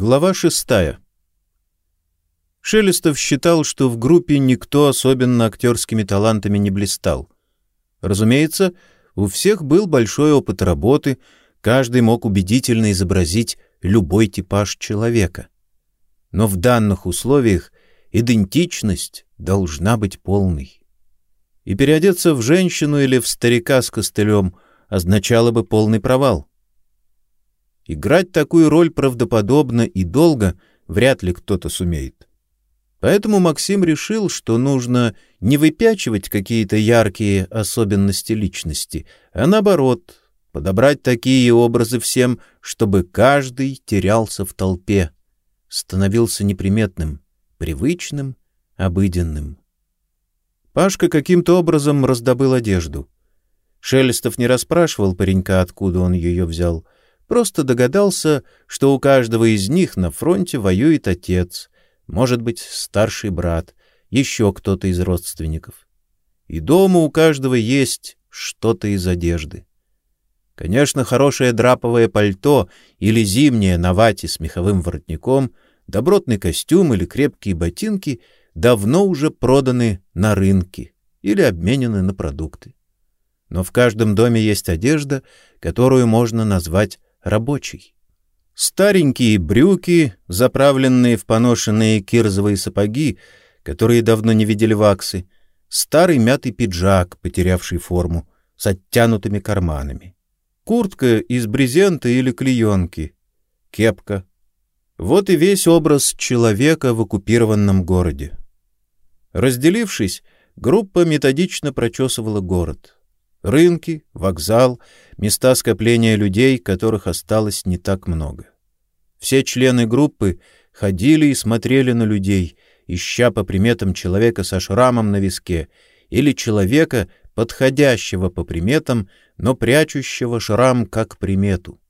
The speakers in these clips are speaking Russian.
Глава шестая. Шелестов считал, что в группе никто особенно актерскими талантами не блистал. Разумеется, у всех был большой опыт работы, каждый мог убедительно изобразить любой типаж человека. Но в данных условиях идентичность должна быть полной. И переодеться в женщину или в старика с костылем означало бы полный провал. Играть такую роль правдоподобно и долго вряд ли кто-то сумеет. Поэтому Максим решил, что нужно не выпячивать какие-то яркие особенности личности, а наоборот, подобрать такие образы всем, чтобы каждый терялся в толпе, становился неприметным, привычным, обыденным. Пашка каким-то образом раздобыл одежду. Шелестов не расспрашивал паренька, откуда он ее взял — Просто догадался, что у каждого из них на фронте воюет отец, может быть, старший брат, еще кто-то из родственников. И дома у каждого есть что-то из одежды. Конечно, хорошее драповое пальто или зимнее на вате с меховым воротником, добротный костюм или крепкие ботинки давно уже проданы на рынке или обменены на продукты. Но в каждом доме есть одежда, которую можно назвать рабочий. Старенькие брюки, заправленные в поношенные кирзовые сапоги, которые давно не видели ваксы, старый мятый пиджак, потерявший форму, с оттянутыми карманами, куртка из брезента или клеенки, кепка. Вот и весь образ человека в оккупированном городе. Разделившись, группа методично прочесывала город — Рынки, вокзал, места скопления людей, которых осталось не так много. Все члены группы ходили и смотрели на людей, ища по приметам человека со шрамом на виске или человека, подходящего по приметам, но прячущего шрам как примету.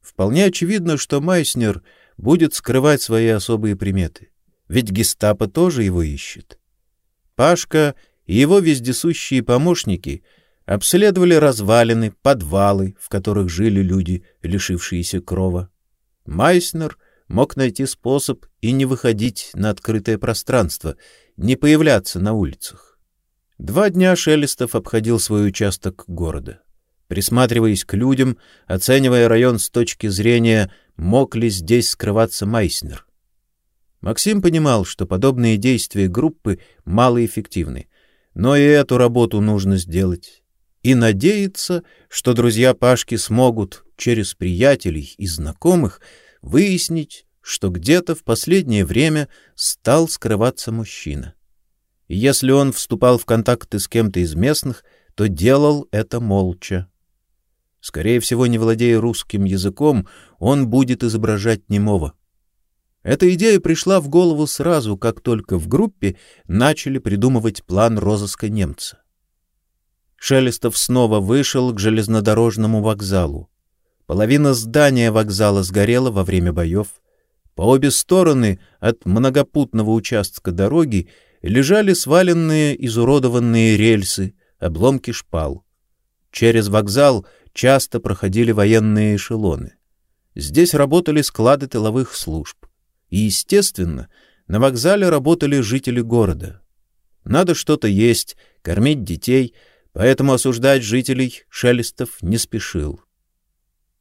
Вполне очевидно, что Майснер будет скрывать свои особые приметы, ведь гестапо тоже его ищет. Пашка и его вездесущие помощники — обследовали развалины, подвалы, в которых жили люди, лишившиеся крова. Майснер мог найти способ и не выходить на открытое пространство, не появляться на улицах. Два дня Шелестов обходил свой участок города, присматриваясь к людям, оценивая район с точки зрения, мог ли здесь скрываться Майснер. Максим понимал, что подобные действия группы малоэффективны, но и эту работу нужно сделать и надеется, что друзья Пашки смогут через приятелей и знакомых выяснить, что где-то в последнее время стал скрываться мужчина. Если он вступал в контакты с кем-то из местных, то делал это молча. Скорее всего, не владея русским языком, он будет изображать немого. Эта идея пришла в голову сразу, как только в группе начали придумывать план розыска немца. Шелестов снова вышел к железнодорожному вокзалу. Половина здания вокзала сгорела во время боев. По обе стороны от многопутного участка дороги лежали сваленные изуродованные рельсы, обломки шпал. Через вокзал часто проходили военные эшелоны. Здесь работали склады тыловых служб. И, естественно, на вокзале работали жители города. Надо что-то есть, кормить детей — поэтому осуждать жителей Шелестов не спешил.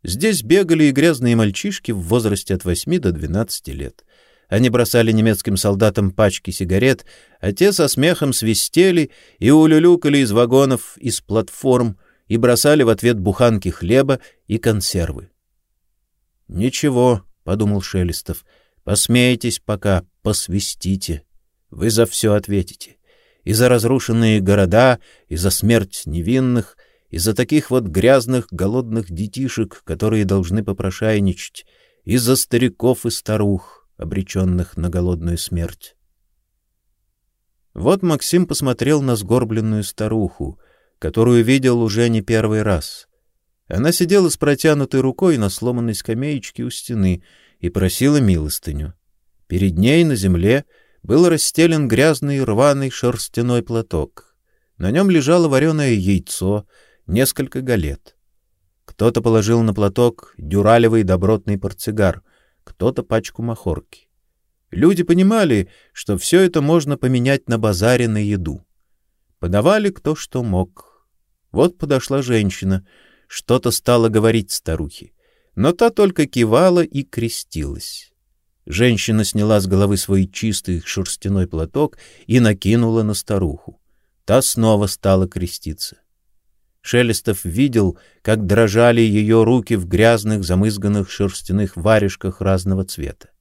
Здесь бегали и грязные мальчишки в возрасте от 8 до 12 лет. Они бросали немецким солдатам пачки сигарет, а те со смехом свистели и улюлюкали из вагонов, из платформ и бросали в ответ буханки хлеба и консервы. «Ничего», — подумал Шелестов, — «посмейтесь пока, посвистите. Вы за все ответите и за разрушенные города, и за смерть невинных, и за таких вот грязных, голодных детишек, которые должны попрошайничать, и за стариков и старух, обреченных на голодную смерть. Вот Максим посмотрел на сгорбленную старуху, которую видел уже не первый раз. Она сидела с протянутой рукой на сломанной скамеечке у стены и просила милостыню. Перед ней на земле — был расстелен грязный рваный шерстяной платок. На нем лежало вареное яйцо, несколько галет. Кто-то положил на платок дюралевый добротный портсигар, кто-то пачку махорки. Люди понимали, что все это можно поменять на базаре на еду. Подавали кто что мог. Вот подошла женщина, что-то стала говорить старухе, но та только кивала и крестилась. Женщина сняла с головы свой чистый шерстяной платок и накинула на старуху. Та снова стала креститься. Шелестов видел, как дрожали ее руки в грязных замызганных шерстяных варежках разного цвета.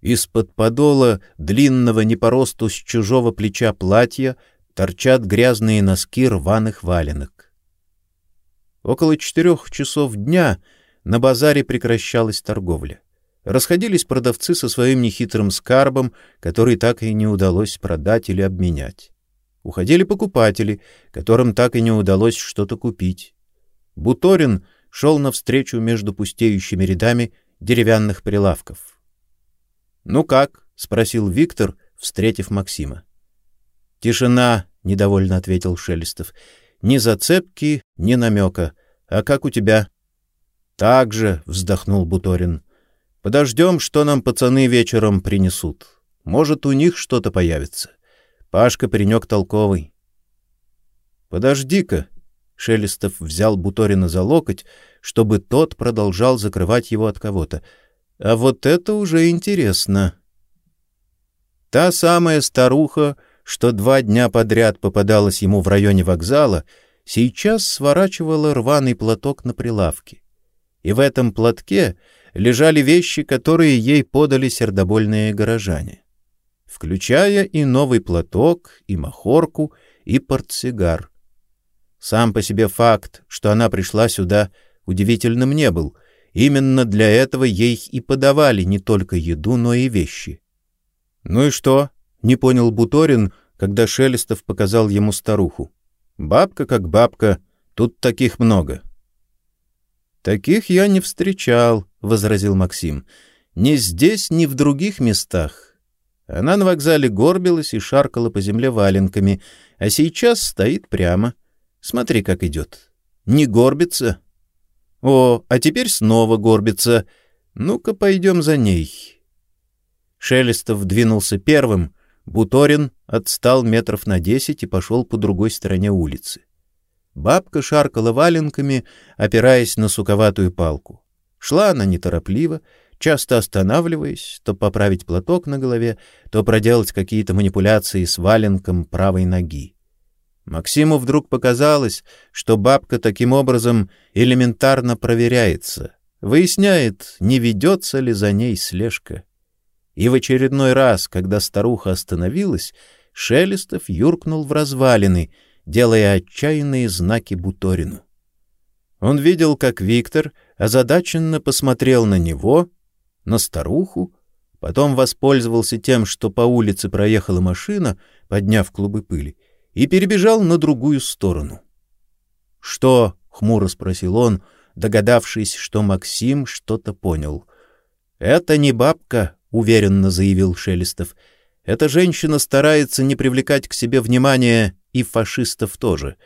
Из-под подола длинного не по росту с чужого плеча платья торчат грязные носки рваных валенок. Около четырех часов дня на базаре прекращалась торговля. Расходились продавцы со своим нехитрым скарбом, который так и не удалось продать или обменять. Уходили покупатели, которым так и не удалось что-то купить. Буторин шел навстречу между пустеющими рядами деревянных прилавков. Ну как? спросил Виктор, встретив Максима. Тишина, недовольно ответил Шелестов. Ни зацепки, ни намека. А как у тебя? Так же, вздохнул Буторин. Подождем, что нам пацаны вечером принесут. Может, у них что-то появится. Пашка паренек толковый. Подожди-ка, Шелестов взял Буторина за локоть, чтобы тот продолжал закрывать его от кого-то. А вот это уже интересно. Та самая старуха, что два дня подряд попадалась ему в районе вокзала, сейчас сворачивала рваный платок на прилавке. И в этом платке лежали вещи, которые ей подали сердобольные горожане, включая и новый платок, и махорку, и портсигар. Сам по себе факт, что она пришла сюда, удивительным не был, Именно для этого ей и подавали не только еду, но и вещи. Ну и что? Не понял Буторин, когда Шелестов показал ему старуху. Бабка как бабка, тут таких много. Таких я не встречал, возразил Максим. Ни здесь, ни в других местах. Она на вокзале горбилась и шаркала по земле валенками, а сейчас стоит прямо. Смотри, как идет. Не горбится, о, а теперь снова горбится. Ну-ка, пойдем за ней. Шелестов двинулся первым, Буторин отстал метров на десять и пошел по другой стороне улицы. Бабка шаркала валенками, опираясь на суковатую палку. Шла она неторопливо, часто останавливаясь, то поправить платок на голове, то проделать какие-то манипуляции с валенком правой ноги. Максиму вдруг показалось, что бабка таким образом элементарно проверяется, выясняет, не ведется ли за ней слежка. И в очередной раз, когда старуха остановилась, Шелестов юркнул в развалины, делая отчаянные знаки Буторину. Он видел, как Виктор озадаченно посмотрел на него, на старуху, потом воспользовался тем, что по улице проехала машина, подняв клубы пыли, и перебежал на другую сторону. "Что?" хмуро спросил он, догадавшись, что Максим что-то понял. "Это не бабка", уверенно заявил Шелестов. "Эта женщина старается не привлекать к себе внимания и фашистов тоже.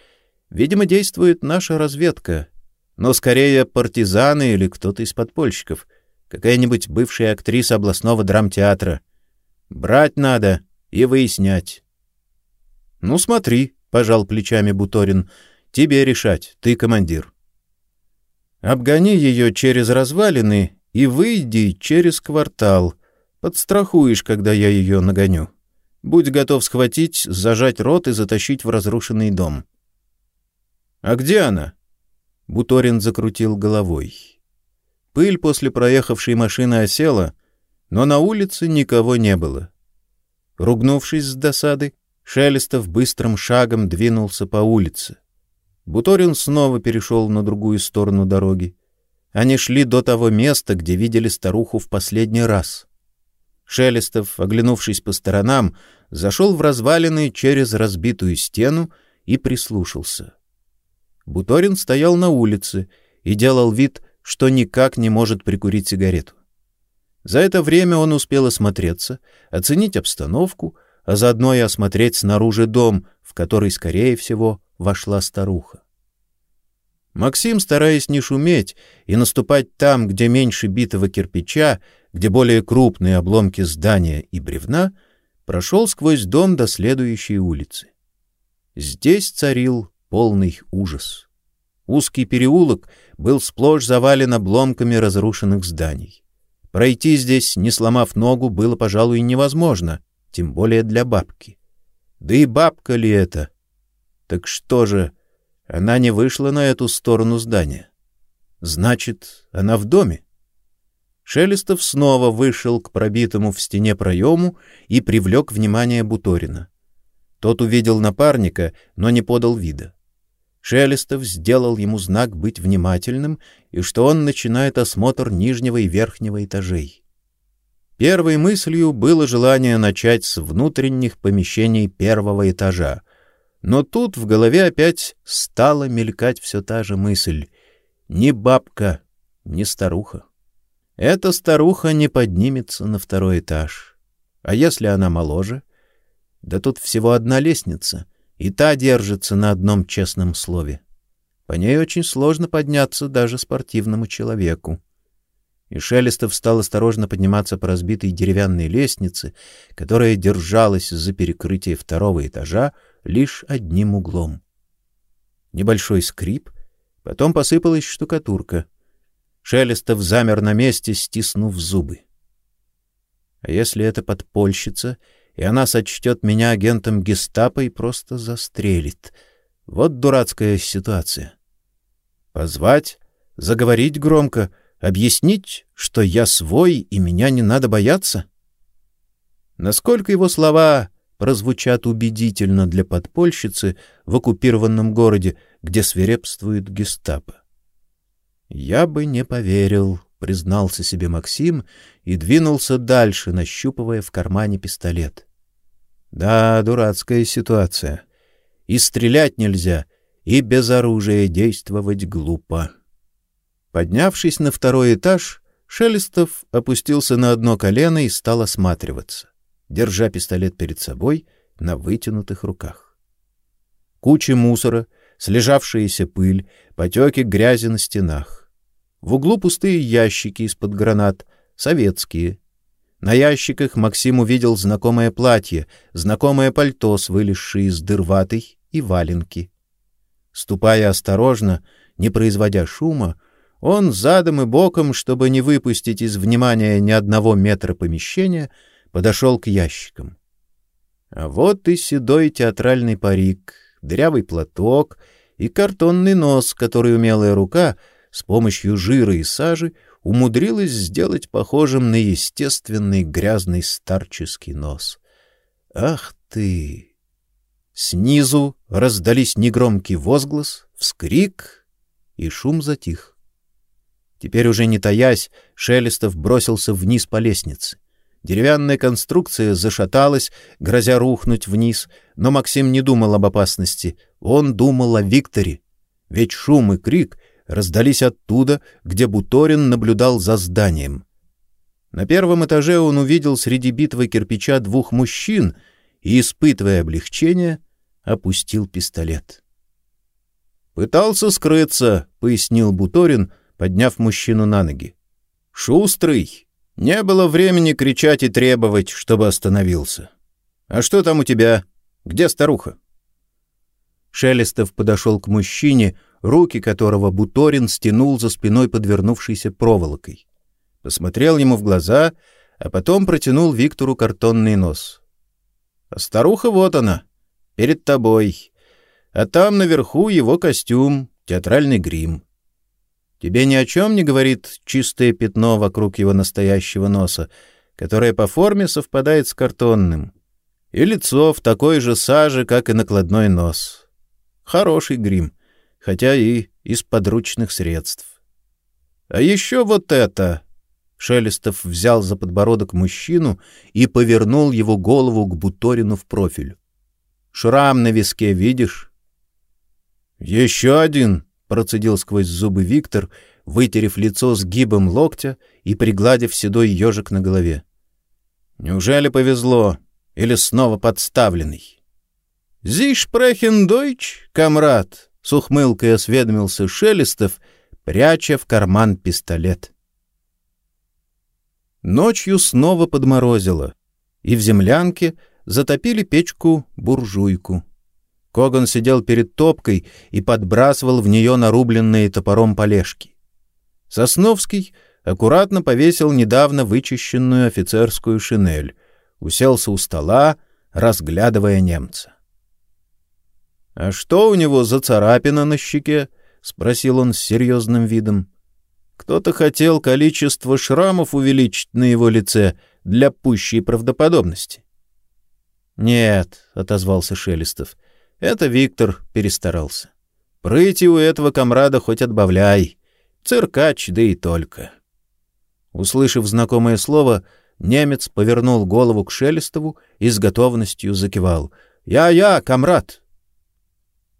Видимо, действует наша разведка, но скорее партизаны или кто-то из подпольщиков, какая-нибудь бывшая актриса областного драмтеатра. Брать надо и выяснять. Ну смотри, пожал плечами Буторин. Тебе решать, ты командир. Обгони ее через развалины и выйди через квартал. Подстрахуешь, когда я ее нагоню. Будь готов схватить, зажать рот и затащить в разрушенный дом. А где она? Буторин закрутил головой. Пыль после проехавшей машины осела, но на улице никого не было. Ругнувшись с досады, Шелестов быстрым шагом двинулся по улице. Буторин снова перешел на другую сторону дороги. Они шли до того места, где видели старуху в последний раз. Шелестов, оглянувшись по сторонам, зашел в развалины через разбитую стену и прислушался. Буторин стоял на улице и делал вид, что никак не может прикурить сигарету. За это время он успел осмотреться, оценить обстановку — а заодно и осмотреть снаружи дом, в который, скорее всего, вошла старуха. Максим, стараясь не шуметь и наступать там, где меньше битого кирпича, где более крупные обломки здания и бревна, прошел сквозь дом до следующей улицы. Здесь царил полный ужас. Узкий переулок был сплошь завален обломками разрушенных зданий. Пройти здесь, не сломав ногу, было, пожалуй, невозможно, тем более для бабки. Да и бабка ли это? Так что же, она не вышла на эту сторону здания. Значит, она в доме. Шелестов снова вышел к пробитому в стене проему и привлек внимание Буторина. Тот увидел напарника, но не подал вида. Шелестов сделал ему знак быть внимательным и что он начинает осмотр нижнего и верхнего этажей. Первой мыслью было желание начать с внутренних помещений первого этажа, но тут в голове опять стала мелькать все та же мысль. Ни бабка, ни старуха. Эта старуха не поднимется на второй этаж. А если она моложе? Да тут всего одна лестница, и та держится на одном честном слове. По ней очень сложно подняться даже спортивному человеку. И Шелестов стал осторожно подниматься по разбитой деревянной лестнице, которая держалась за перекрытие второго этажа, лишь одним углом. Небольшой скрип, потом посыпалась штукатурка. Шелестов замер на месте, стиснув зубы. А если это подпольщица, и она сочтет меня агентом гестапо и просто застрелит? Вот дурацкая ситуация. Позвать, заговорить громко, объяснить, что я свой и меня не надо бояться? Насколько его слова прозвучат убедительно для подпольщицы в оккупированном городе, где свирепствует гестапо. Я бы не поверил, признался себе Максим и двинулся дальше, нащупывая в кармане пистолет. Да, дурацкая ситуация. И стрелять нельзя, и без оружия действовать глупо. Поднявшись на второй этаж, Шелестов опустился на одно колено и стал осматриваться держа пистолет перед собой на вытянутых руках. Куча мусора, слежавшаяся пыль, потеки грязи на стенах. В углу пустые ящики из-под гранат, советские. На ящиках Максим увидел знакомое платье, знакомое пальто с вылезшей из дыр и валенки. Ступая осторожно, не производя шума, он задом и боком, чтобы не выпустить из внимания ни одного метра помещения, подошел к ящикам. А вот и седой театральный парик, дырявый платок и картонный нос, который умелая рука с помощью жира и сажи умудрилась сделать похожим на естественный грязный старческий нос. Ах ты! Снизу раздались негромкий возглас, вскрик, и шум затих. Теперь уже не таясь, Шелестов бросился вниз по лестнице. Деревянная конструкция зашаталась, грозя рухнуть вниз, но Максим не думал об опасности. Он думал о Викторе. Ведь шум и крик раздались оттуда, где Буторин наблюдал за зданием. На первом этаже он увидел среди битвы кирпича двух мужчин и, испытывая облегчение, опустил пистолет. «Пытался скрыться», — пояснил Буторин, подняв мужчину на ноги. «Шустрый, не было времени кричать и требовать, чтобы остановился. «А что там у тебя? Где старуха?» Шелестов подошел к мужчине, руки которого Буторин стянул за спиной подвернувшейся проволокой. Посмотрел ему в глаза, а потом протянул Виктору картонный нос. «А старуха вот она, перед тобой. А там наверху его костюм, театральный грим. Тебе ни о чем не говорит чистое пятно вокруг его настоящего носа, которое по форме совпадает с картонным, и лицо в такой же саже, как и накладной нос. Хороший грим, хотя и из подручных средств. А еще вот это. Шелестов взял за подбородок мужчину и повернул его голову к Буторину в профиль. Шрам на виске видишь? Еще один, процедил сквозь зубы Виктор, вытерев лицо сгибом локтя и пригладив седой ежик на голове. Неужели повезло или снова подставленный? Зиш прехен камрад, с ухмылкой осведомился Шелестов, пряча в карман пистолет. Ночью снова подморозило, и в землянке затопили печку-буржуйку. Коган сидел перед топкой и подбрасывал в нее нарубленные топором полежки. Сосновский аккуратно повесил недавно вычищенную офицерскую шинель, уселся у стола, разглядывая немца. «А что у него за царапина на щеке?» — спросил он с серьезным видом. «Кто-то хотел количество шрамов увеличить на его лице для пущей правдоподобности». «Нет», — отозвался Шелестов, — «это Виктор перестарался. Прыти у этого комрада хоть отбавляй. Циркач, да и только». Услышав знакомое слово, немец повернул голову к Шелестову и с готовностью закивал. «Я-я, комрад!»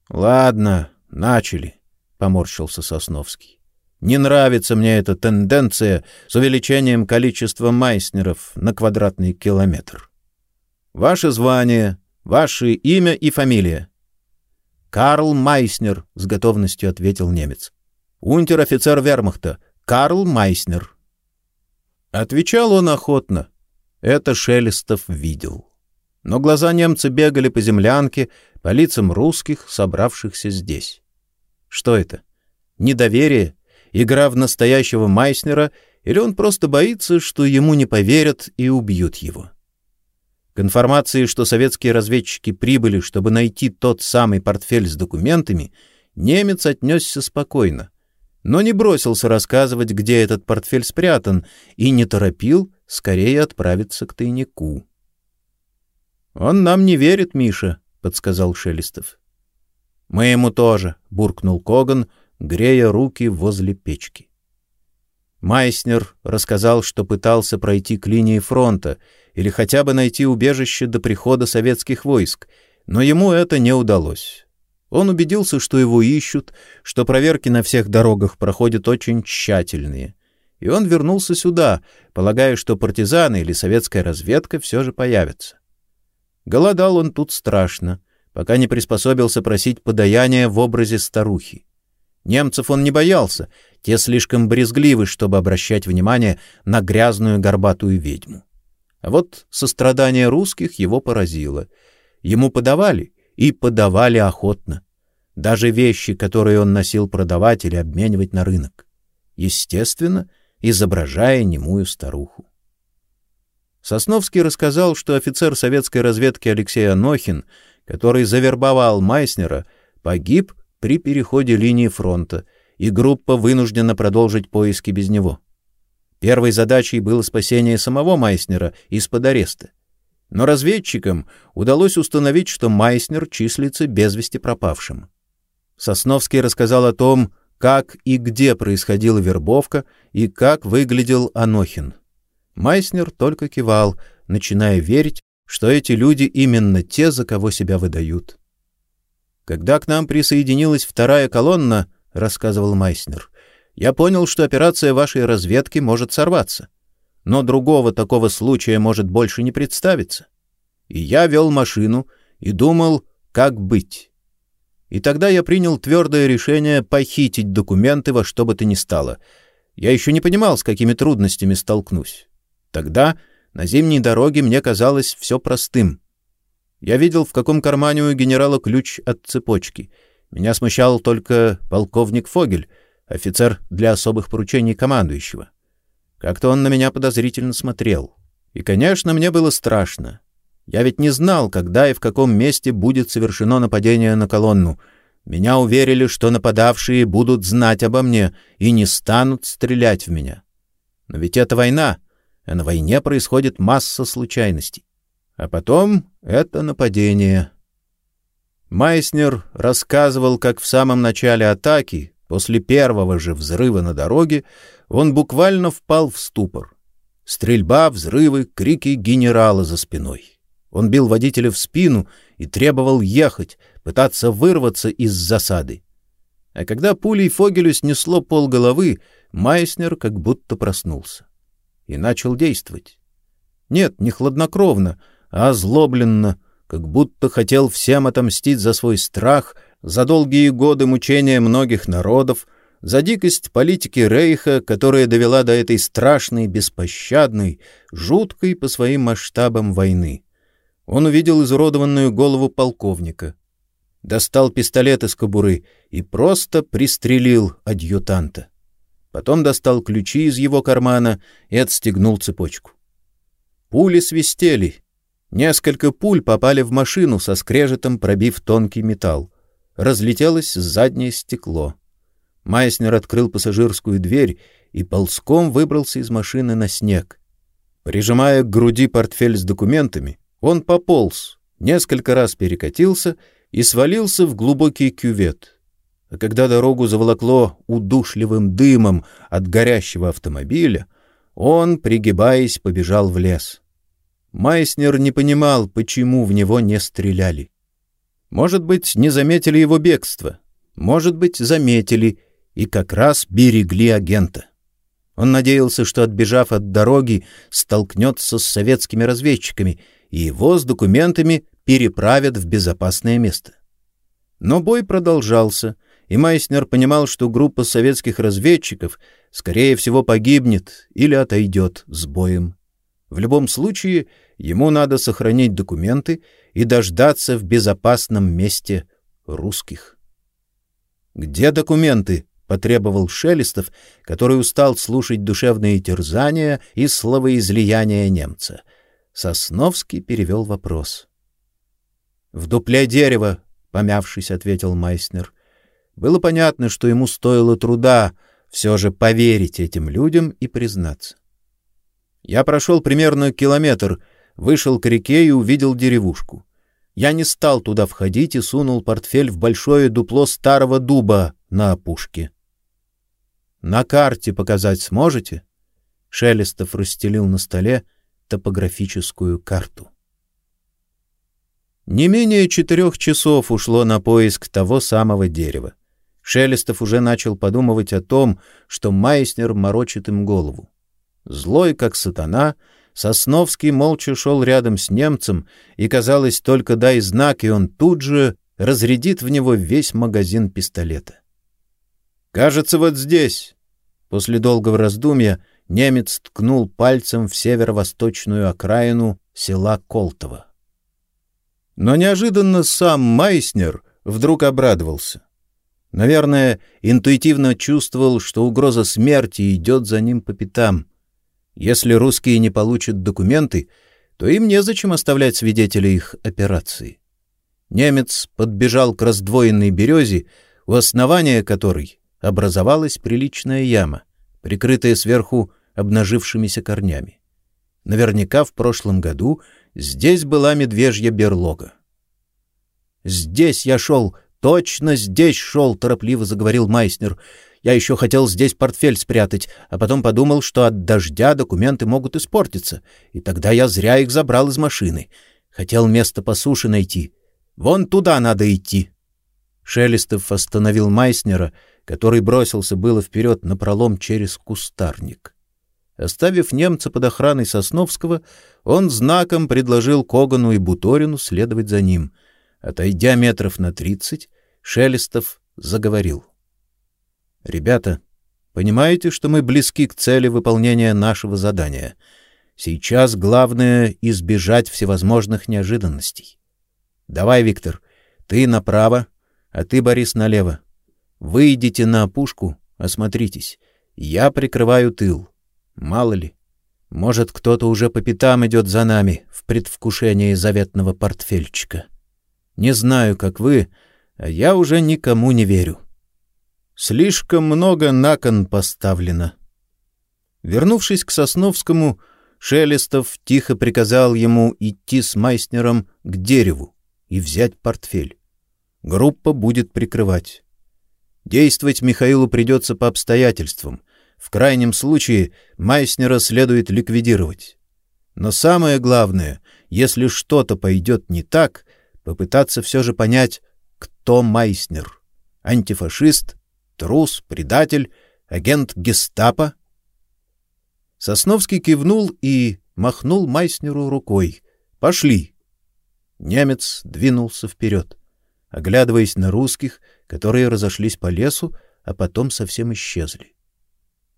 Ладно, начали, поморщился Сосновский. Не нравится мне эта тенденция с увеличением количества майснеров на квадратный километр. Ваше звание, ваше имя и фамилия. Карл Майснер, с готовностью ответил немец. Унтер-офицер Вермахта Карл Майснер. Отвечал он охотно. Это Шелестов видел но глаза немца бегали по землянке, по лицам русских, собравшихся здесь. Что это? Недоверие? Игра в настоящего Майснера? Или он просто боится, что ему не поверят и убьют его? К информации, что советские разведчики прибыли, чтобы найти тот самый портфель с документами, немец отнесся спокойно, но не бросился рассказывать, где этот портфель спрятан, и не торопил скорее отправиться к тайнику. Он нам не верит, Миша, подсказал Шелестов. Мы ему тоже, буркнул Коган, грея руки возле печки. Майснер рассказал, что пытался пройти к линии фронта или хотя бы найти убежище до прихода советских войск, но ему это не удалось. Он убедился, что его ищут, что проверки на всех дорогах проходят очень тщательные. И он вернулся сюда, полагая, что партизаны или советская разведка все же появятся. Голодал он тут страшно, пока не приспособился просить подаяния в образе старухи. Немцев он не боялся, те слишком брезгливы, чтобы обращать внимание на грязную горбатую ведьму. А вот сострадание русских его поразило. Ему подавали, и подавали охотно. Даже вещи, которые он носил продавать или обменивать на рынок. Естественно, изображая немую старуху. Сосновский рассказал, что офицер советской разведки Алексей Анохин, который завербовал Майснера, погиб при переходе линии фронта, и группа вынуждена продолжить поиски без него. Первой задачей было спасение самого Майснера из-под ареста. Но разведчикам удалось установить, что Майснер числится без вести пропавшим. Сосновский рассказал о том, как и где происходила вербовка и как выглядел Анохин. Майснер только кивал, начиная верить, что эти люди именно те, за кого себя выдают. Когда к нам присоединилась вторая колонна, рассказывал Майснер, я понял, что операция вашей разведки может сорваться. Но другого такого случая может больше не представиться. И я вел машину и думал, как быть. И тогда я принял твердое решение похитить документы во что бы то ни стало. Я еще не понимал, с какими трудностями столкнусь. Тогда на зимней дороге мне казалось все простым. Я видел, в каком кармане у генерала ключ от цепочки. Меня смущал только полковник Фогель, офицер для особых поручений командующего. Как-то он на меня подозрительно смотрел. И, конечно, мне было страшно. Я ведь не знал, когда и в каком месте будет совершено нападение на колонну. Меня уверили, что нападавшие будут знать обо мне и не станут стрелять в меня. Но ведь это война, а на войне происходит масса случайностей. А потом это нападение. Майснер рассказывал, как в самом начале атаки, после первого же взрыва на дороге, он буквально впал в ступор. Стрельба, взрывы, крики генерала за спиной. Он бил водителя в спину и требовал ехать, пытаться вырваться из засады. А когда пулей Фогелю снесло полголовы, Майснер как будто проснулся и начал действовать. Нет, не хладнокровно, озлобленно, как будто хотел всем отомстить за свой страх, за долгие годы мучения многих народов, за дикость политики Рейха, которая довела до этой страшной, беспощадной, жуткой по своим масштабам войны. Он увидел изуродованную голову полковника, достал пистолет из кобуры и просто пристрелил адъютанта. Потом достал ключи из его кармана и отстегнул цепочку. Пули свистели. Несколько пуль попали в машину со скрежетом, пробив тонкий металл. Разлетелось заднее стекло. Майснер открыл пассажирскую дверь и ползком выбрался из машины на снег. Прижимая к груди портфель с документами, он пополз, несколько раз перекатился и свалился в глубокий кювет. А когда дорогу заволокло удушливым дымом от горящего автомобиля, он, пригибаясь, побежал в лес. Майснер не понимал, почему в него не стреляли. Может быть, не заметили его бегство, может быть, заметили и как раз берегли агента. Он надеялся, что, отбежав от дороги, столкнется с советскими разведчиками, и его с документами переправят в безопасное место. Но бой продолжался, и Майснер понимал, что группа советских разведчиков, скорее всего, погибнет или отойдет с боем. В любом случае, ему надо сохранить документы и дождаться в безопасном месте русских. «Где документы?» — потребовал Шелестов, который устал слушать душевные терзания и словоизлияния немца. Сосновский перевел вопрос. «В дупле дерева», — помявшись, ответил Майснер. Было понятно, что ему стоило труда все же поверить этим людям и признаться. Я прошел примерно километр, вышел к реке и увидел деревушку. Я не стал туда входить и сунул портфель в большое дупло старого дуба на опушке. На карте показать сможете? Шелестов расстелил на столе топографическую карту. Не менее четырех часов ушло на поиск того самого дерева. Шелестов уже начал подумывать о том, что Майснер морочит им голову. Злой, как сатана, Сосновский молча шел рядом с немцем, и, казалось, только дай знак, и он тут же разрядит в него весь магазин пистолета. «Кажется, вот здесь», После долгого раздумья немец ткнул пальцем в северо-восточную окраину села Колтово. Но неожиданно сам Майснер вдруг обрадовался. Наверное, интуитивно чувствовал, что угроза смерти идет за ним по пятам. Если русские не получат документы, то им незачем оставлять свидетелей их операции. Немец подбежал к раздвоенной березе, у основания которой образовалась приличная яма, прикрытая сверху обнажившимися корнями. Наверняка в прошлом году здесь была медвежья берлога. «Здесь я шел, точно здесь шел», — торопливо заговорил Майснер. «Я еще хотел здесь портфель спрятать, а потом подумал, что от дождя документы могут испортиться, и тогда я зря их забрал из машины. Хотел место по суше найти. Вон туда надо идти». Шелестов остановил Майснера — который бросился было вперед на пролом через кустарник. Оставив немца под охраной Сосновского, он знаком предложил Когану и Буторину следовать за ним. Отойдя метров на тридцать, Шелестов заговорил. — Ребята, понимаете, что мы близки к цели выполнения нашего задания? Сейчас главное — избежать всевозможных неожиданностей. Давай, Виктор, ты направо, а ты, Борис, налево. Выйдите на опушку, осмотритесь. Я прикрываю тыл. Мало ли. Может, кто-то уже по пятам идет за нами в предвкушении заветного портфельчика. Не знаю, как вы, а я уже никому не верю. Слишком много на кон поставлено. Вернувшись к Сосновскому, Шелестов тихо приказал ему идти с Майснером к дереву и взять портфель. Группа будет прикрывать. Действовать Михаилу придется по обстоятельствам. В крайнем случае Майснера следует ликвидировать. Но самое главное, если что-то пойдет не так, попытаться все же понять, кто Майснер. Антифашист, трус, предатель, агент гестапо? Сосновский кивнул и махнул Майснеру рукой. «Пошли!» Немец двинулся вперед. оглядываясь на русских, которые разошлись по лесу, а потом совсем исчезли.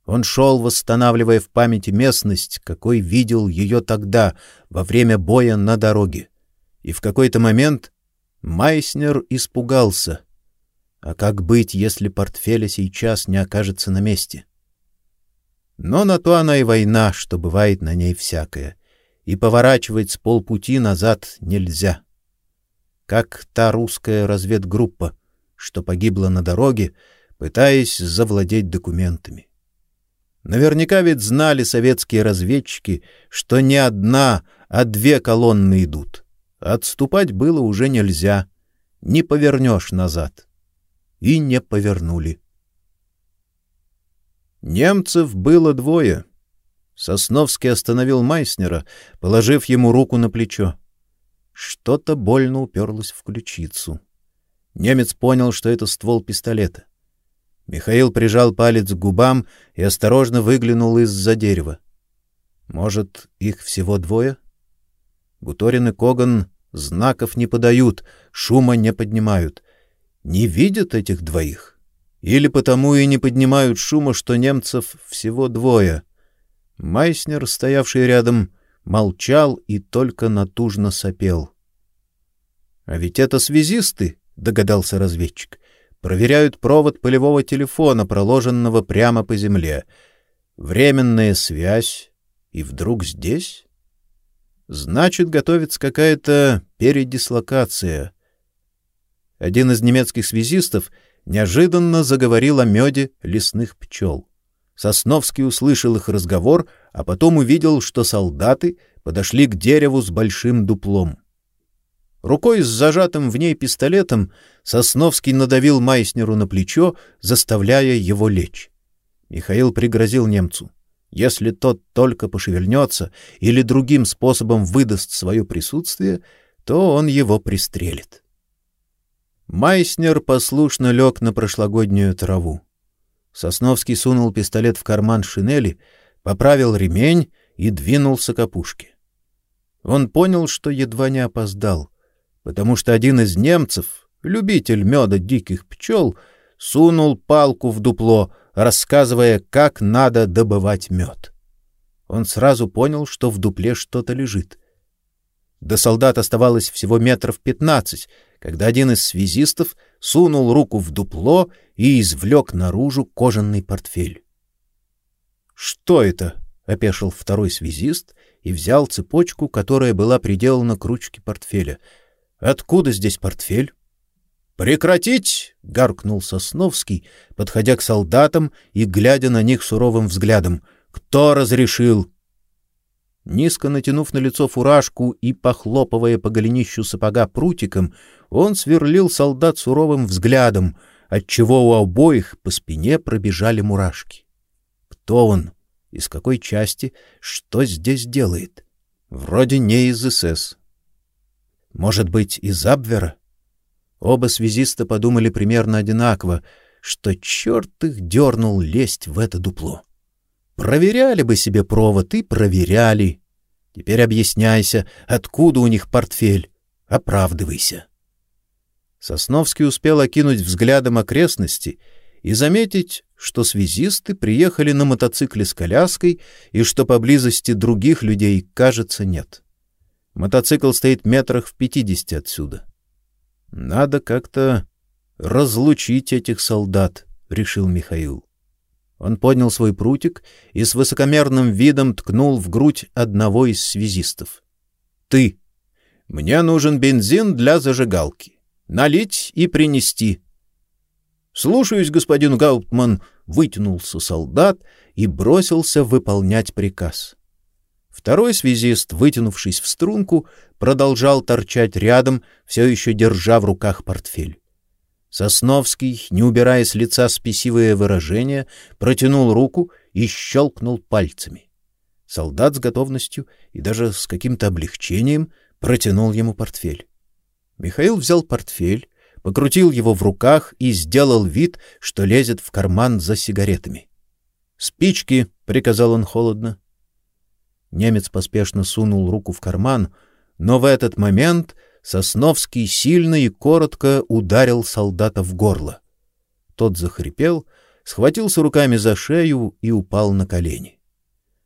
Он шел, восстанавливая в памяти местность, какой видел ее тогда, во время боя на дороге. И в какой-то момент Майснер испугался. А как быть, если портфеля сейчас не окажется на месте? Но на то она и война, что бывает на ней всякое, и поворачивать с полпути назад нельзя. Как та русская разведгруппа, что погибла на дороге, пытаясь завладеть документами. Наверняка ведь знали советские разведчики, что не одна, а две колонны идут. Отступать было уже нельзя, не повернешь назад. И не повернули. Немцев было двое. Сосновский остановил Майснера, положив ему руку на плечо. Что-то больно уперлось в ключицу. Немец понял, что это ствол пистолета. Михаил прижал палец к губам и осторожно выглянул из-за дерева. Может, их всего двое? Буторин и Коган знаков не подают, шума не поднимают. Не видят этих двоих? Или потому и не поднимают шума, что немцев всего двое? Майснер, стоявший рядом, молчал и только натужно сопел. — А ведь это связисты, — догадался разведчик. Проверяют провод полевого телефона, проложенного прямо по земле. Временная связь. И вдруг здесь? Значит, готовится какая-то передислокация. Один из немецких связистов неожиданно заговорил о меде лесных пчел. Сосновский услышал их разговор, а потом увидел, что солдаты подошли к дереву с большим дуплом. Рукой с зажатым в ней пистолетом Сосновский надавил Майснеру на плечо, заставляя его лечь. Михаил пригрозил немцу. Если тот только пошевельнется или другим способом выдаст свое присутствие, то он его пристрелит. Майснер послушно лег на прошлогоднюю траву. Сосновский сунул пистолет в карман шинели, поправил ремень и двинулся к опушке. Он понял, что едва не опоздал — потому что один из немцев, любитель меда диких пчел, сунул палку в дупло, рассказывая, как надо добывать мед. Он сразу понял, что в дупле что-то лежит. До солдат оставалось всего метров пятнадцать, когда один из связистов сунул руку в дупло и извлек наружу кожаный портфель. «Что это?» — опешил второй связист и взял цепочку, которая была приделана к ручке портфеля — Откуда здесь портфель? Прекратить, гаркнул Сосновский, подходя к солдатам и глядя на них суровым взглядом. Кто разрешил? Низко натянув на лицо фуражку и похлопывая по голенищу сапога прутиком, он сверлил солдат суровым взглядом, отчего у обоих по спине пробежали мурашки. Кто он? Из какой части? Что здесь делает? Вроде не из СС. Может быть, из Абвера? Оба связиста подумали примерно одинаково, что черт их дернул лезть в это дупло. Проверяли бы себе провод и проверяли. Теперь объясняйся, откуда у них портфель. Оправдывайся. Сосновский успел окинуть взглядом окрестности и заметить, что связисты приехали на мотоцикле с коляской и что поблизости других людей, кажется, нет. Мотоцикл стоит метрах в пятидесяти отсюда. Надо как-то разлучить этих солдат, решил Михаил. Он поднял свой прутик и с высокомерным видом ткнул в грудь одного из связистов. Ты. Мне нужен бензин для зажигалки. Налить и принести. Слушаюсь, господин Гауптман, вытянулся солдат и бросился выполнять приказ. Второй связист, вытянувшись в струнку, продолжал торчать рядом, все еще держа в руках портфель. Сосновский, не убирая с лица спесивое выражение, протянул руку и щелкнул пальцами. Солдат с готовностью и даже с каким-то облегчением протянул ему портфель. Михаил взял портфель, покрутил его в руках и сделал вид, что лезет в карман за сигаретами. "Спички", приказал он холодно. Немец поспешно сунул руку в карман, но в этот момент Сосновский сильно и коротко ударил солдата в горло. Тот захрипел, схватился руками за шею и упал на колени.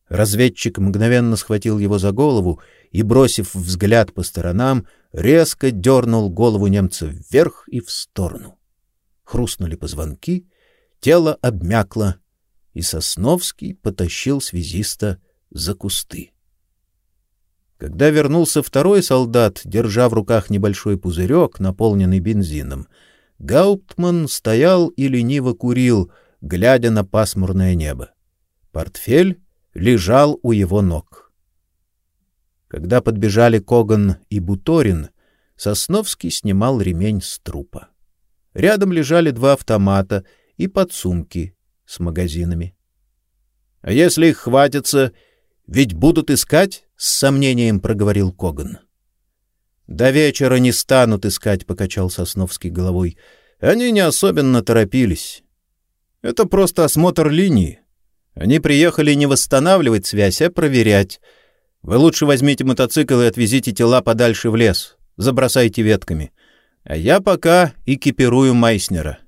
Разведчик мгновенно схватил его за голову и, бросив взгляд по сторонам, резко дернул голову немца вверх и в сторону. Хрустнули позвонки, тело обмякло, и Сосновский потащил связиста за кусты. Когда вернулся второй солдат, держа в руках небольшой пузырек, наполненный бензином, Гауптман стоял и лениво курил, глядя на пасмурное небо. Портфель лежал у его ног. Когда подбежали Коган и Буторин, Сосновский снимал ремень с трупа. Рядом лежали два автомата и подсумки с магазинами. — А если их хватится, ведь будут искать? — с сомнением проговорил Коган. — До вечера не станут искать, — покачал Сосновский головой. Они не особенно торопились. Это просто осмотр линии. Они приехали не восстанавливать связь, а проверять. Вы лучше возьмите мотоцикл и отвезите тела подальше в лес. Забросайте ветками. А я пока экипирую Майснера.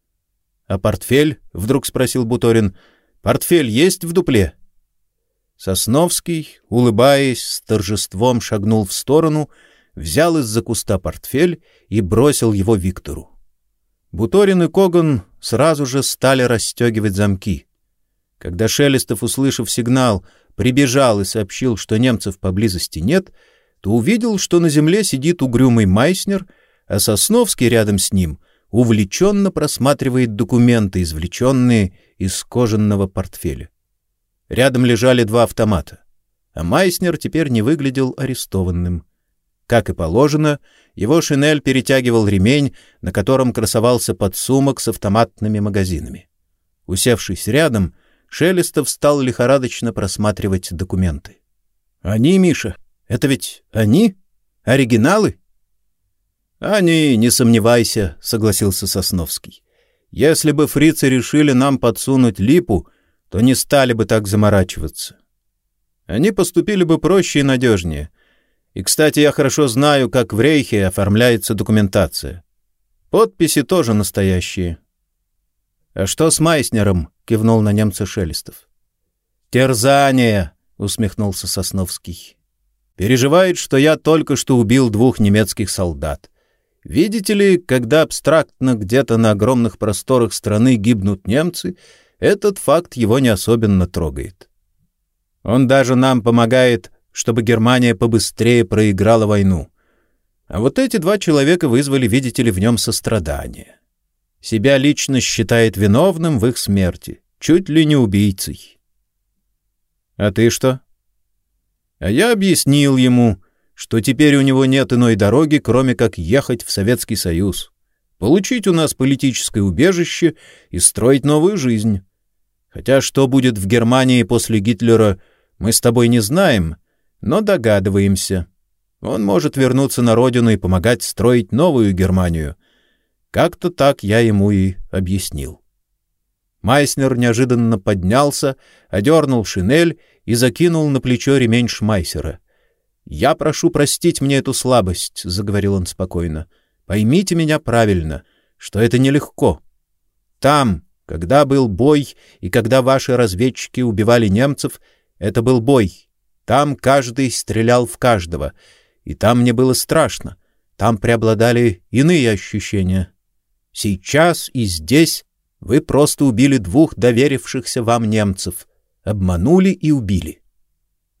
— А портфель? — вдруг спросил Буторин. — Портфель есть в дупле? Сосновский, улыбаясь, с торжеством шагнул в сторону, взял из-за куста портфель и бросил его Виктору. Буторин и Коган сразу же стали расстегивать замки. Когда Шелестов, услышав сигнал, прибежал и сообщил, что немцев поблизости нет, то увидел, что на земле сидит угрюмый Майснер, а Сосновский рядом с ним увлеченно просматривает документы, извлеченные из кожаного портфеля. Рядом лежали два автомата, а Майснер теперь не выглядел арестованным. Как и положено, его шинель перетягивал ремень, на котором красовался подсумок с автоматными магазинами. Усевшись рядом, Шелестов стал лихорадочно просматривать документы. «Они, Миша, это ведь они? Оригиналы?» «Они, не сомневайся», — согласился Сосновский. «Если бы фрицы решили нам подсунуть липу, то не стали бы так заморачиваться. Они поступили бы проще и надежнее. И, кстати, я хорошо знаю, как в Рейхе оформляется документация. Подписи тоже настоящие». «А что с Майснером?» — кивнул на немца Шелестов. «Терзание!» — усмехнулся Сосновский. «Переживает, что я только что убил двух немецких солдат. Видите ли, когда абстрактно где-то на огромных просторах страны гибнут немцы, этот факт его не особенно трогает. Он даже нам помогает, чтобы Германия побыстрее проиграла войну. А вот эти два человека вызвали, видите ли, в нем сострадание. Себя лично считает виновным в их смерти, чуть ли не убийцей. А ты что? А я объяснил ему, что теперь у него нет иной дороги, кроме как ехать в Советский Союз, получить у нас политическое убежище и строить новую жизнь. Хотя что будет в Германии после Гитлера, мы с тобой не знаем, но догадываемся. Он может вернуться на родину и помогать строить новую Германию. Как-то так я ему и объяснил. Майснер неожиданно поднялся, одернул шинель и закинул на плечо ремень Шмайсера — «Я прошу простить мне эту слабость», — заговорил он спокойно. «Поймите меня правильно, что это нелегко. Там, когда был бой и когда ваши разведчики убивали немцев, это был бой. Там каждый стрелял в каждого, и там мне было страшно. Там преобладали иные ощущения. Сейчас и здесь вы просто убили двух доверившихся вам немцев, обманули и убили.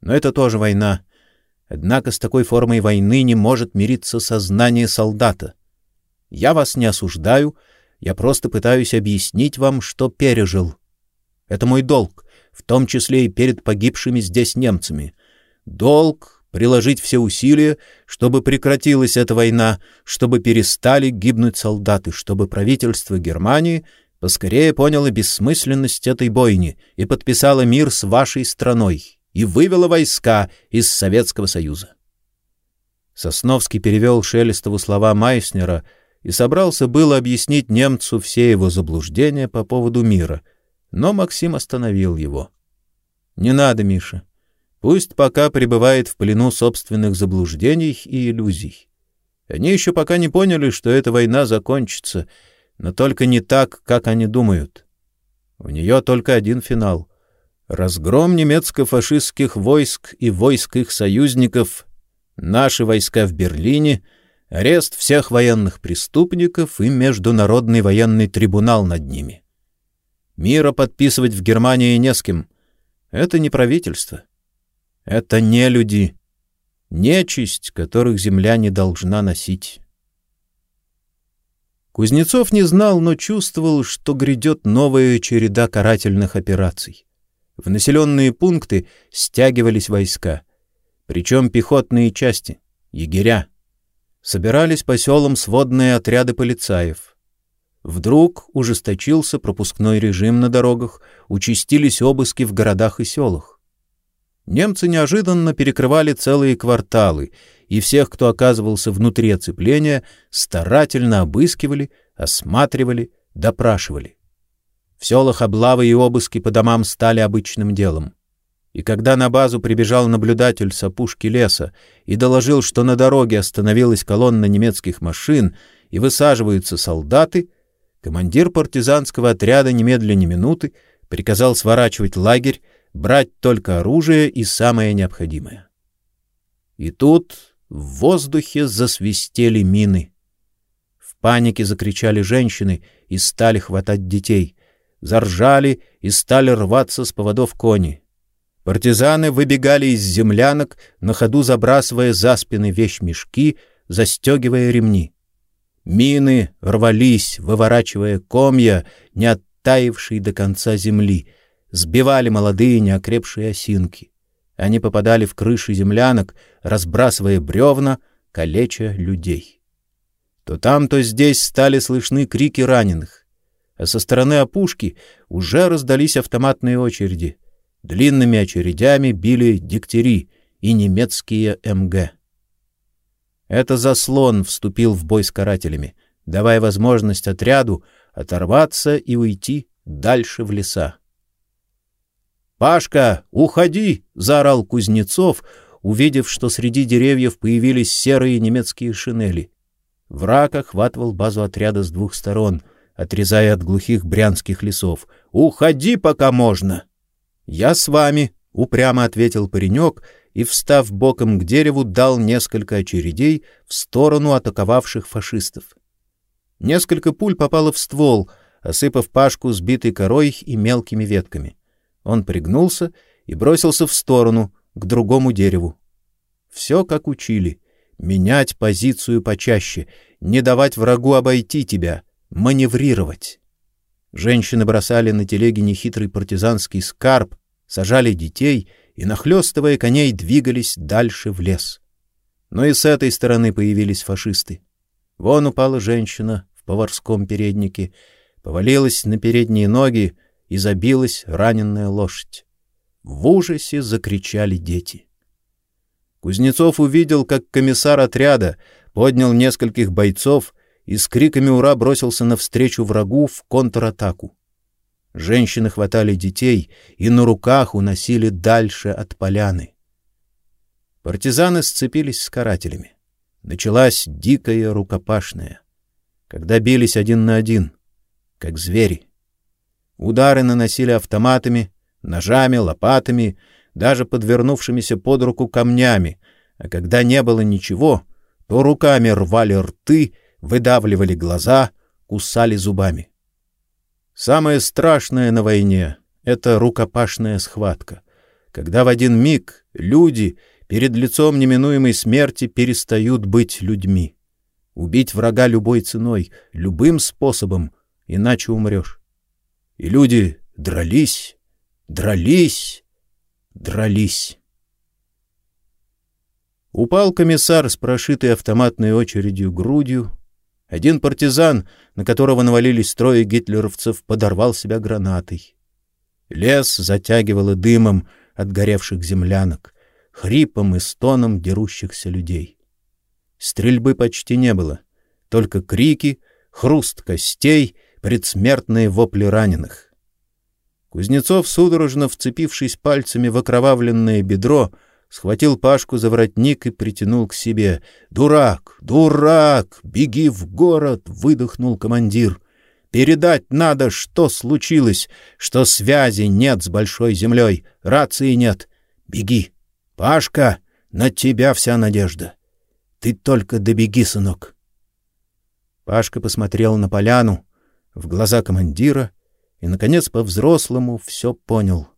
Но это тоже война. Однако с такой формой войны не может мириться сознание солдата. Я вас не осуждаю, я просто пытаюсь объяснить вам, что пережил. Это мой долг, в том числе и перед погибшими здесь немцами. Долг приложить все усилия, чтобы прекратилась эта война, чтобы перестали гибнуть солдаты, чтобы правительство Германии поскорее поняло бессмысленность этой бойни и подписало мир с вашей страной и вывела войска из Советского Союза. Сосновский перевел Шелестову слова Майснера и собрался было объяснить немцу все его заблуждения по поводу мира, но Максим остановил его. — Не надо, Миша. Пусть пока пребывает в плену собственных заблуждений и иллюзий. Они еще пока не поняли, что эта война закончится, но только не так, как они думают. У нее только один финал — разгром немецко-фашистских войск и войск их союзников, наши войска в Берлине, арест всех военных преступников и международный военный трибунал над ними. Мира подписывать в Германии не с кем. Это не правительство. Это не люди. Нечисть, которых земля не должна носить. Кузнецов не знал, но чувствовал, что грядет новая череда карательных операций. В населенные пункты стягивались войска, причем пехотные части, егеря. Собирались по селам сводные отряды полицаев. Вдруг ужесточился пропускной режим на дорогах, участились обыски в городах и селах. Немцы неожиданно перекрывали целые кварталы, и всех, кто оказывался внутри оцепления, старательно обыскивали, осматривали, допрашивали. В селах облавы и обыски по домам стали обычным делом. И когда на базу прибежал наблюдатель с опушки леса и доложил, что на дороге остановилась колонна немецких машин и высаживаются солдаты, командир партизанского отряда немедленно минуты приказал сворачивать лагерь, брать только оружие и самое необходимое. И тут в воздухе засвистели мины. В панике закричали женщины и стали хватать детей. Заржали и стали рваться с поводов кони. Партизаны выбегали из землянок, на ходу забрасывая за спины вещмешки, застегивая ремни. Мины рвались, выворачивая комья, не оттаившие до конца земли, сбивали молодые неокрепшие осинки. Они попадали в крыши землянок, разбрасывая бревна, калеча людей. То там, то здесь стали слышны крики раненых, а со стороны опушки уже раздались автоматные очереди. Длинными очередями били дегтяри и немецкие МГ. Это заслон вступил в бой с карателями, давая возможность отряду оторваться и уйти дальше в леса. «Пашка, уходи!» — заорал Кузнецов, увидев, что среди деревьев появились серые немецкие шинели. Враг охватывал базу отряда с двух сторон, отрезая от глухих брянских лесов. «Уходи, пока можно!» «Я с вами!» — упрямо ответил паренек и, встав боком к дереву, дал несколько очередей в сторону атаковавших фашистов. Несколько пуль попало в ствол, осыпав Пашку сбитой корой и мелкими ветками. Он пригнулся и бросился в сторону, к другому дереву. Все как учили. Менять позицию почаще, не давать врагу обойти тебя, маневрировать. Женщины бросали на телеги нехитрый партизанский скарб, сажали детей и, нахлёстывая коней, двигались дальше в лес. Но и с этой стороны появились фашисты. Вон упала женщина в поварском переднике, повалилась на передние ноги, и забилась раненная лошадь. В ужасе закричали дети. Кузнецов увидел, как комиссар отряда поднял нескольких бойцов и с криками «Ура!» бросился навстречу врагу в контратаку. Женщины хватали детей и на руках уносили дальше от поляны. Партизаны сцепились с карателями. Началась дикая рукопашная, когда бились один на один, как звери. Удары наносили автоматами, ножами, лопатами, даже подвернувшимися под руку камнями, а когда не было ничего, то руками рвали рты, выдавливали глаза, кусали зубами. Самое страшное на войне — это рукопашная схватка, когда в один миг люди перед лицом неминуемой смерти перестают быть людьми. Убить врага любой ценой, любым способом, иначе умрешь. И люди дрались, дрались, дрались. Упал комиссар с прошитой автоматной очередью грудью. Один партизан, на которого навалились трое гитлеровцев, подорвал себя гранатой. Лес затягивало дымом от горевших землянок, хрипом и стоном дерущихся людей. Стрельбы почти не было, только крики, хруст костей предсмертные вопли раненых. Кузнецов, судорожно вцепившись пальцами в окровавленное бедро, схватил Пашку за воротник и притянул к себе. «Дурак! Дурак! Беги в город!» — выдохнул командир. «Передать надо, что случилось, что связи нет с Большой землей, рации нет. Беги! Пашка, на тебя вся надежда. Ты только добеги, сынок!» Пашка посмотрел на поляну, в глаза командира и, наконец, по-взрослому все понял —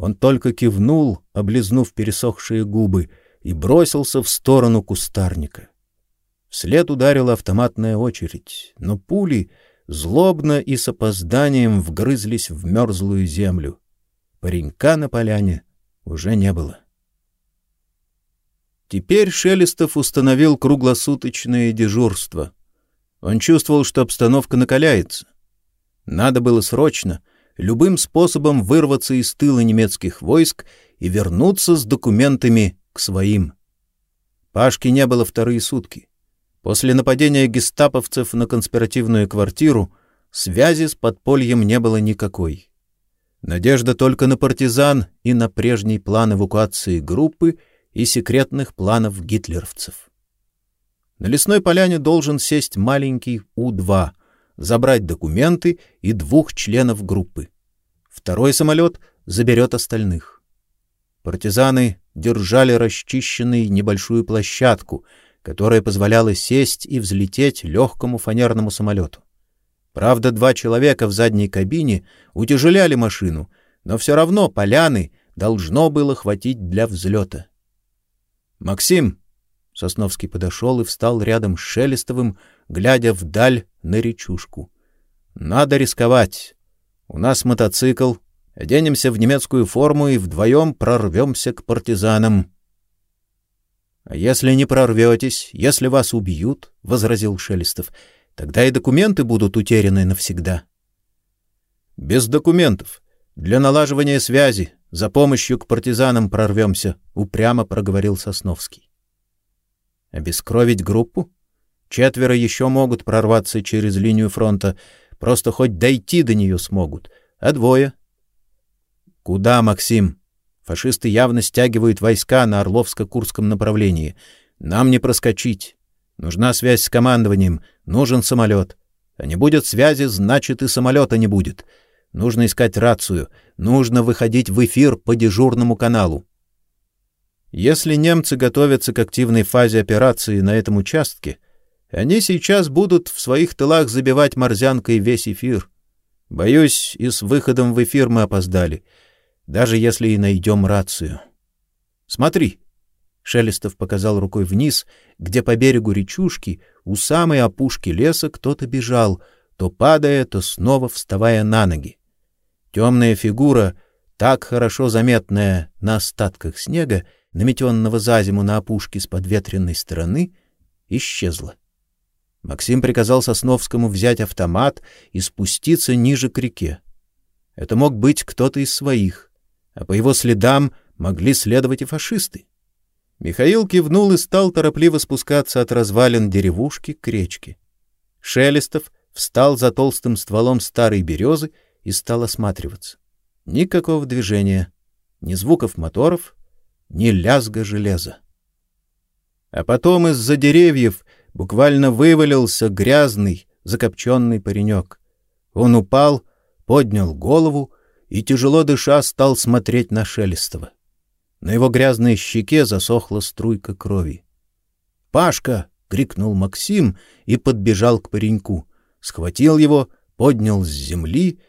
он только кивнул, облизнув пересохшие губы, и бросился в сторону кустарника. Вслед ударила автоматная очередь, но пули злобно и с опозданием вгрызлись в мерзлую землю. Паренька на поляне уже не было. Теперь Шелестов установил круглосуточное дежурство. Он чувствовал, что обстановка накаляется. Надо было срочно любым способом вырваться из тыла немецких войск и вернуться с документами к своим. Пашки не было вторые сутки. После нападения гестаповцев на конспиративную квартиру связи с подпольем не было никакой. Надежда только на партизан и на прежний план эвакуации группы и секретных планов гитлеровцев. На лесной поляне должен сесть маленький У-2, забрать документы и двух членов группы. Второй самолет заберет остальных. Партизаны держали расчищенной небольшую площадку, которая позволяла сесть и взлететь легкому фанерному самолету. Правда, два человека в задней кабине утяжеляли машину, но все равно поляны должно было хватить для взлета. «Максим!» — Сосновский подошел и встал рядом с Шелестовым, глядя вдаль на речушку. «Надо рисковать. У нас мотоцикл, оденемся в немецкую форму и вдвоем прорвемся к партизанам». «А если не прорветесь, если вас убьют, — возразил Шелестов, — тогда и документы будут утеряны навсегда». «Без документов. Для налаживания связи, за помощью к партизанам прорвемся», — упрямо проговорил Сосновский. «Обескровить группу? Четверо еще могут прорваться через линию фронта, просто хоть дойти до нее смогут, а двое...» «Куда, Максим?» Фашисты явно стягивают войска на Орловско-Курском направлении. Нам не проскочить. Нужна связь с командованием, нужен самолет. А не будет связи, значит и самолета не будет. Нужно искать рацию, нужно выходить в эфир по дежурному каналу. Если немцы готовятся к активной фазе операции на этом участке, они сейчас будут в своих тылах забивать морзянкой весь эфир. Боюсь, и с выходом в эфир мы опоздали — даже если и найдем рацию. Смотри. Шелестов показал рукой вниз, где по берегу речушки у самой опушки леса кто-то бежал, то падая, то снова вставая на ноги. Темная фигура, так хорошо заметная на остатках снега, наметенного за зиму на опушке с подветренной стороны, исчезла. Максим приказал Сосновскому взять автомат и спуститься ниже к реке. Это мог быть кто-то из своих а по его следам могли следовать и фашисты. Михаил кивнул и стал торопливо спускаться от развалин деревушки к речке. Шелестов встал за толстым стволом старой березы и стал осматриваться. Никакого движения, ни звуков моторов, ни лязга железа. А потом из-за деревьев буквально вывалился грязный, закопченный паренек. Он упал, поднял голову и, тяжело дыша, стал смотреть на Шелестова. На его грязной щеке засохла струйка крови. «Пашка!» — крикнул Максим и подбежал к пареньку. Схватил его, поднял с земли,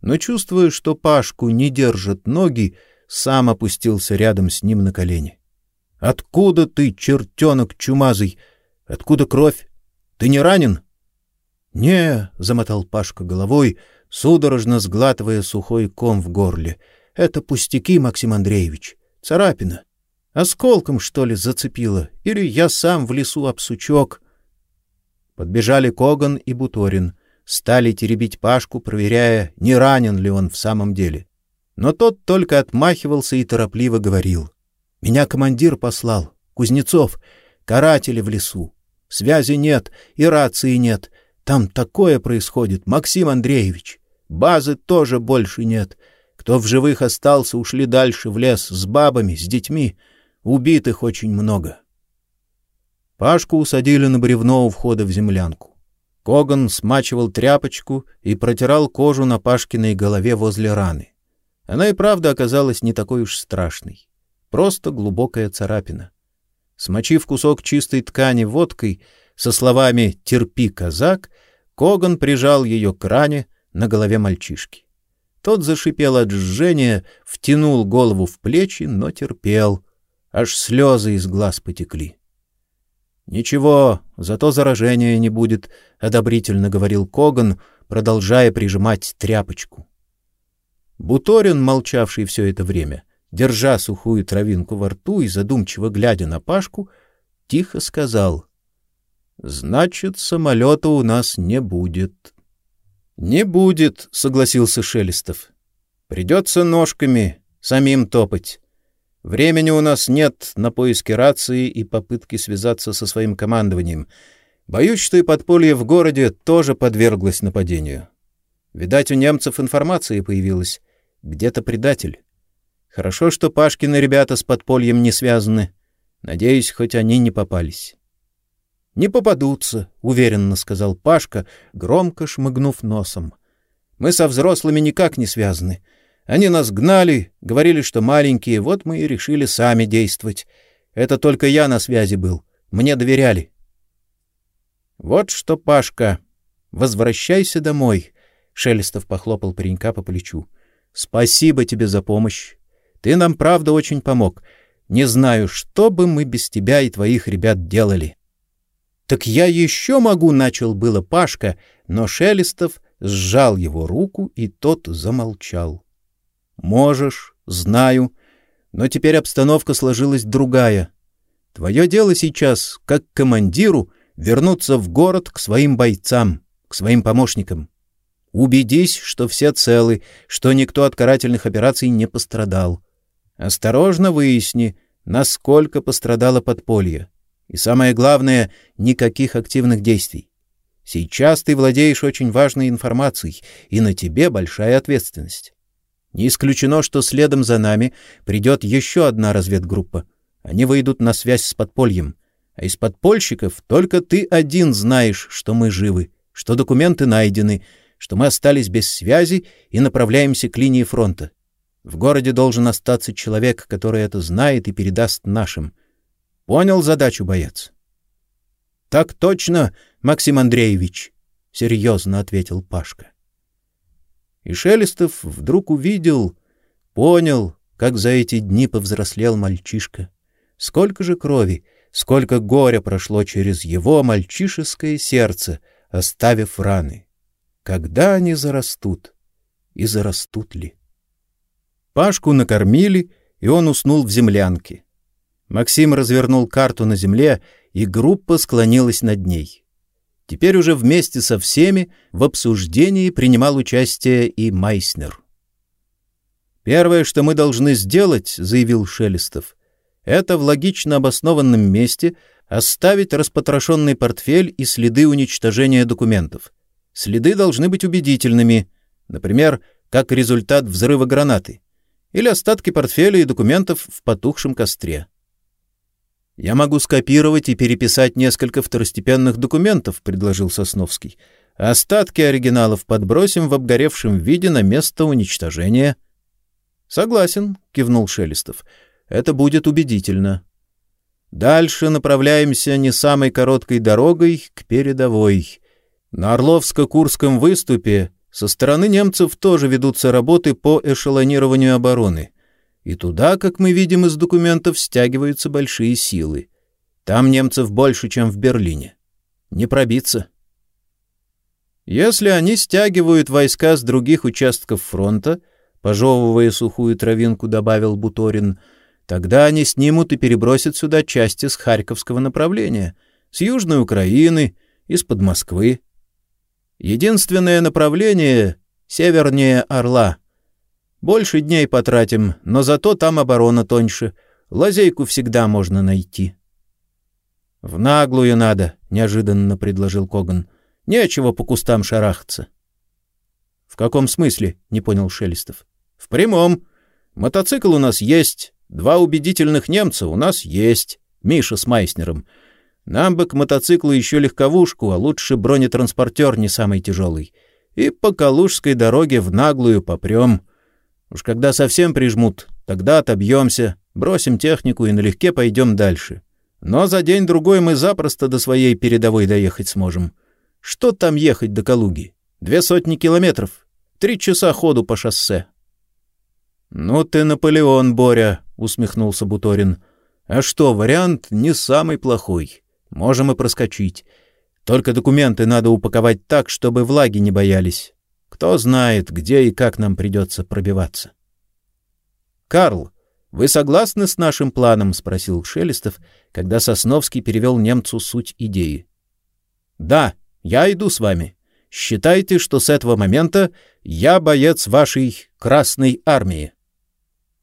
но, чувствуя, что Пашку не держат ноги, сам опустился рядом с ним на колени. «Откуда ты, чертенок чумазый? Откуда кровь? Ты не ранен?» «Не», — замотал Пашка головой, судорожно сглатывая сухой ком в горле. — Это пустяки, Максим Андреевич. Царапина. Осколком, что ли, зацепило? Или я сам в лесу об сучок? Подбежали Коган и Буторин. Стали теребить Пашку, проверяя, не ранен ли он в самом деле. Но тот только отмахивался и торопливо говорил. — Меня командир послал. Кузнецов. Каратели в лесу. Связи нет и рации нет. Там такое происходит, Максим Андреевич. Базы тоже больше нет. Кто в живых остался, ушли дальше в лес с бабами, с детьми. Убитых очень много. Пашку усадили на бревно у входа в землянку. Коган смачивал тряпочку и протирал кожу на Пашкиной голове возле раны. Она и правда оказалась не такой уж страшной. Просто глубокая царапина. Смочив кусок чистой ткани водкой со словами «Терпи, казак», Коган прижал ее к ране на голове мальчишки. Тот зашипел от жжения, втянул голову в плечи, но терпел. Аж слезы из глаз потекли. «Ничего, зато заражения не будет», — одобрительно говорил Коган, продолжая прижимать тряпочку. Буторин, молчавший все это время, держа сухую травинку во рту и задумчиво глядя на Пашку, тихо сказал, «Значит, самолета у нас не будет». «Не будет», — согласился Шелестов. «Придется ножками, самим топать. Времени у нас нет на поиски рации и попытки связаться со своим командованием. Боюсь, что и подполье в городе тоже подверглось нападению. Видать, у немцев информация появилась. Где-то предатель. Хорошо, что Пашкины ребята с подпольем не связаны. Надеюсь, хоть они не попались. — Не попадутся, — уверенно сказал Пашка, громко шмыгнув носом. — Мы со взрослыми никак не связаны. Они нас гнали, говорили, что маленькие, вот мы и решили сами действовать. Это только я на связи был. Мне доверяли. — Вот что, Пашка, возвращайся домой, — Шелестов похлопал паренька по плечу. — Спасибо тебе за помощь. Ты нам, правда, очень помог. Не знаю, что бы мы без тебя и твоих ребят делали. Так я еще могу, начал было Пашка, но Шелестов сжал его руку, и тот замолчал. Можешь, знаю, но теперь обстановка сложилась другая. Твое дело сейчас, как командиру, вернуться в город к своим бойцам, к своим помощникам. Убедись, что все целы, что никто от карательных операций не пострадал. Осторожно выясни, насколько пострадало подполье. И самое главное, никаких активных действий. Сейчас ты владеешь очень важной информацией, и на тебе большая ответственность. Не исключено, что следом за нами придет еще одна разведгруппа. Они выйдут на связь с подпольем. А из подпольщиков только ты один знаешь, что мы живы, что документы найдены, что мы остались без связи и направляемся к линии фронта. В городе должен остаться человек, который это знает и передаст нашим. Понял задачу, боец? — Так точно, Максим Андреевич, — серьезно ответил Пашка. И Шелестов вдруг увидел, понял, как за эти дни повзрослел мальчишка. Сколько же крови, сколько горя прошло через его мальчишеское сердце, оставив раны. Когда они зарастут? И зарастут ли? Пашку накормили, и он уснул в землянке. Максим развернул карту на земле, и группа склонилась над ней. Теперь уже вместе со всеми в обсуждении принимал участие и Майснер. «Первое, что мы должны сделать, — заявил Шелестов, — это в логично обоснованном месте оставить распотрошенный портфель и следы уничтожения документов. Следы должны быть убедительными, например, как результат взрыва гранаты, или остатки портфеля и документов в потухшем костре. «Я могу скопировать и переписать несколько второстепенных документов», — предложил Сосновский. «Остатки оригиналов подбросим в обгоревшем виде на место уничтожения». «Согласен», — кивнул Шелестов. «Это будет убедительно». Дальше направляемся не самой короткой дорогой к передовой. На Орловско-Курском выступе со стороны немцев тоже ведутся работы по эшелонированию обороны — и туда, как мы видим из документов, стягиваются большие силы. Там немцев больше, чем в Берлине. Не пробиться. Если они стягивают войска с других участков фронта, пожевывая сухую травинку, добавил Буторин, тогда они снимут и перебросят сюда части с Харьковского направления, с Южной Украины, из-под Москвы. Единственное направление — севернее Орла — больше дней потратим, но зато там оборона тоньше. Лазейку всегда можно найти. — В наглую надо, — неожиданно предложил Коган. — Нечего по кустам шарахаться. — В каком смысле? — не понял Шелестов. — В прямом. Мотоцикл у нас есть, Два убедительных немца у нас есть, Миша с Майснером. Нам бы к мотоциклу еще легковушку, а лучше бронетранспортер не самый тяжелый. И по Калужской дороге в наглую попрем. Уж когда совсем прижмут, тогда отобьемся, бросим технику и налегке пойдем дальше. Но за день-другой мы запросто до своей передовой доехать сможем. Что там ехать до Калуги? Две сотни километров. Три часа ходу по шоссе. — Ну ты Наполеон, Боря, — усмехнулся Буторин. — А что, вариант не самый плохой. Можем и проскочить. Только документы надо упаковать так, чтобы влаги не боялись. Кто знает, где и как нам придется пробиваться. — Карл, вы согласны с нашим планом? — спросил Шелестов, когда Сосновский перевел немцу суть идеи. — Да, я иду с вами. Считайте, что с этого момента я боец вашей Красной Армии.